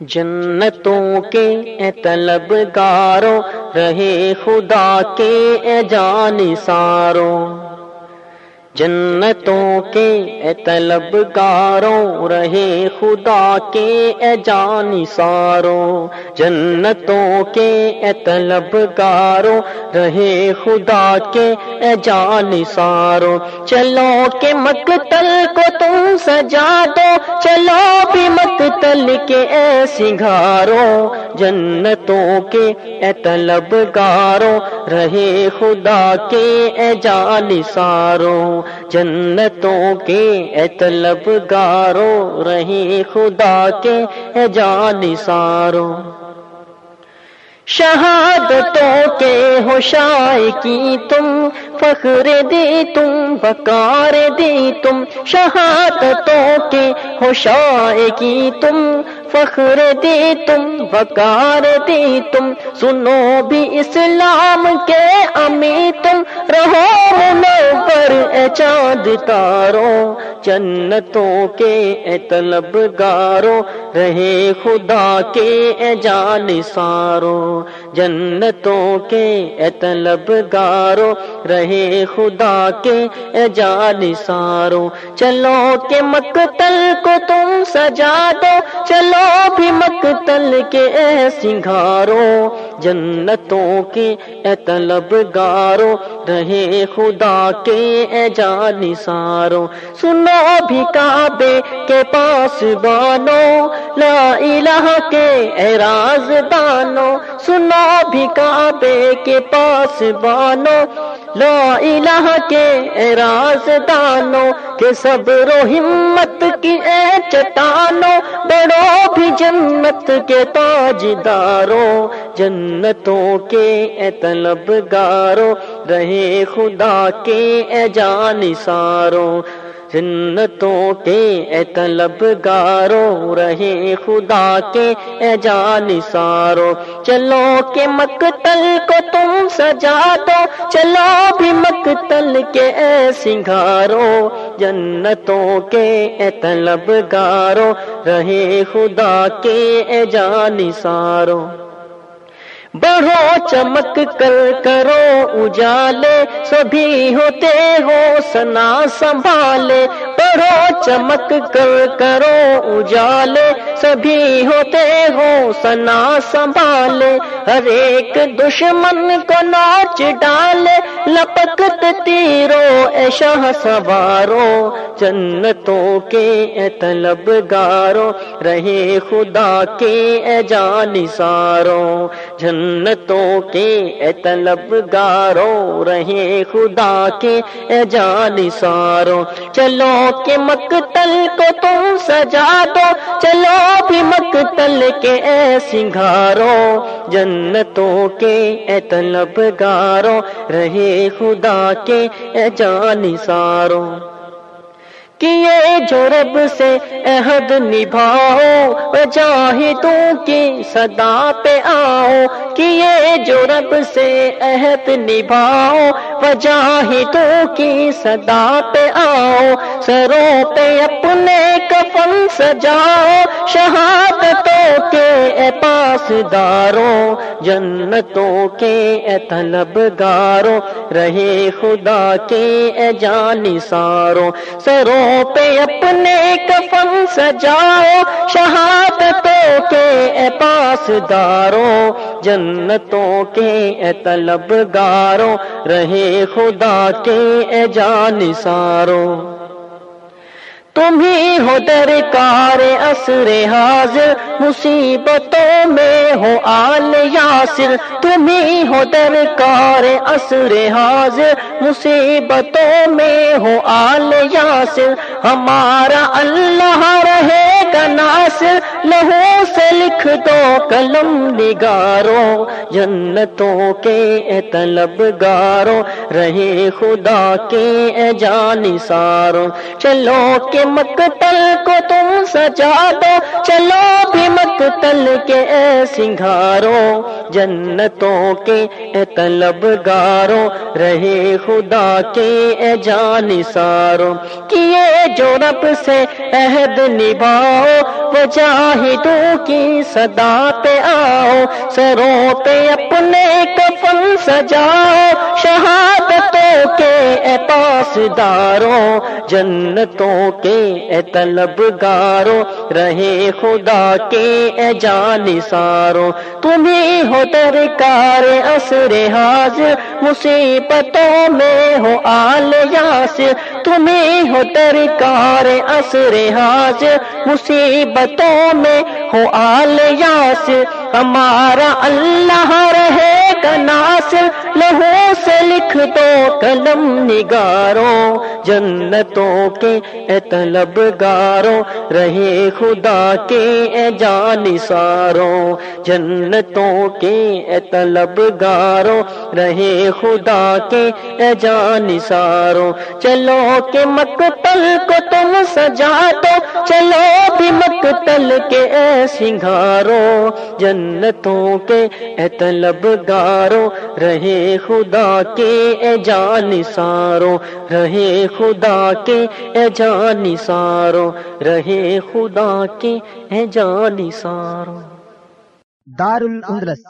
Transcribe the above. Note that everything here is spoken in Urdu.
جنتوں کے اے طلب گارو رہے خدا کے اے جان ساروں جنتوں کے اے طلب گاروں رہے خدا کے اے جان سارو جنتوں کے اے طلب گاروں رہے خدا کے اے جان سارو چلو کے مقتل کو تم سجا دو، چلو بھی مقتل کے اے سنگھارو جنتوں کے اے طلب گاروں رہے خدا کے اے جان سارو جنتوں کے اے طلب گارو رہی خدا کے اے جان سارو شہادتوں کے ہوشائے کی تم، فخر دی تم بکار دی تم۔ شہادتوں کے ہوشائے کی تم فخر دی تم وکار دی تم۔ سنو بھی اسلام کے امی تم۔ رہو پر اے چاند تارو جنتوں کے اے طلب گارو رہے خدا کے اے جان سارو جنتوں کے اے طلب گارو رہے خدا کے اے جان سارو چلو کے مقتل کو تم سجا دو۔ چلو بھی مقتل کے اے جنتوں کے اے طلب گارو رہے خدا کے اے جان سارو سنو بھی کعبے کے پاس بانو لا الہ کے اے راز دانو سنو بھی کعبے کے پاس بانو لا الہ کے راز دانو کہ صبر و ہمت کی اے چٹانو بڑو جنت کے تاجداروں جنتوں کے اے طلب رہے خدا کے اے جان جنتوں کے اے طلب گارو رہے خدا کے اے جان سارو چلو کے مقتل کو تم سجا دو، چلو بھی مقتل کے اے سنگھارو جنتوں کے اے طلب گارو رہے خدا کے اے جان سارو بڑھو چمک کر کرو اجالے، سبھی ہوتے ہو سنا سنبھالے۔ بڑھو چمک کر کرو اجالے سبھی ہوتے ہو سنا سنبھالے ہر ایک دشمن کو ناچ ڈالے لپکت تیرو، اے شاہ سوارو۔ جنتوں کے اے طلب گارو۔ رہے خدا کے اے جان سارو۔ جنتوں کے اے طلب گارو۔ رہے خدا کے اے جان سارو۔ چلو کے مقتل کو تم سجا دو۔ چلو بھی مقتل کے اے سنگھارو جنتوں کے اے طلب گارو رہے خدا کے اے جان سارو کیے جو رب سے عہد نبھاؤ وجاہدوں کی صدا پہ آؤ۔ کیے جو رب سے عہد نبھاؤ وجاہدوں کی صدا پہ آؤ۔ سروں پہ اپنے کفن سجاؤ شہادتوں کے اے پاس داروں جنتوں کے اے طلب گاروں رہے خدا کے اے جان ساروں سروں پہ اپنے کفن سجاؤ، شہادتوں کے اے پاس دارو جنتوں کے اے طلب گارو رہے خدا کے اے جان تم تمہیں ہو درکار اسر حاضر، مصیبتوں میں ہو آل یاسر۔ تمہیں ہو درکار اسر حاضر، مصیبتوں میں ہو آل یاسر۔ ہمارا اللہ رہے کا ناصر لہو سے لکھ دو قلم نگارو جنتوں کے طلب گارو رہے خدا کے جان سارو چلو کہ مقتل کو تم سجا دو، چلو بھی مقتل کے اے جنتوں کے اے طلب گاروں رہے خدا کے اے جان ساروں کیے جو رب سے عہد نبھاؤ وجاہدوں کی صدا پہ آؤ۔ سروں پہ اپنے کفن سجاؤ، شہادتوں کے پاس داروں جنتوں کے اے طلبگاروں، رہے خدا کے اے جان سارو تمہیں ہو درکار اثر حاضر، مصیبتوں میں ہو آل یاسر۔ تمہیں ہو درکار اثر حاضر، مصیبتوں میں ہو آل یاسر۔ ہمارا اللہ رہے گا ناصر لہو سے لکھ دو قلم نگاروں، جنتوں کے اے طلب گاروں، رہے خدا کے اے جان ساروں، جنتوں کے اے طلب گاروں، رہے خدا کے اے جان ساروں۔ چلو کہ مقتل کو تم سجا دو چلو بھی مقتل کے اے سنگارو جنتوں کے اے طلب گاروں رہے خدا کے اے جان ساروں رہے خدا کے اے جان ساروں رہے خدا کے اے جان ساروں دار الاندلس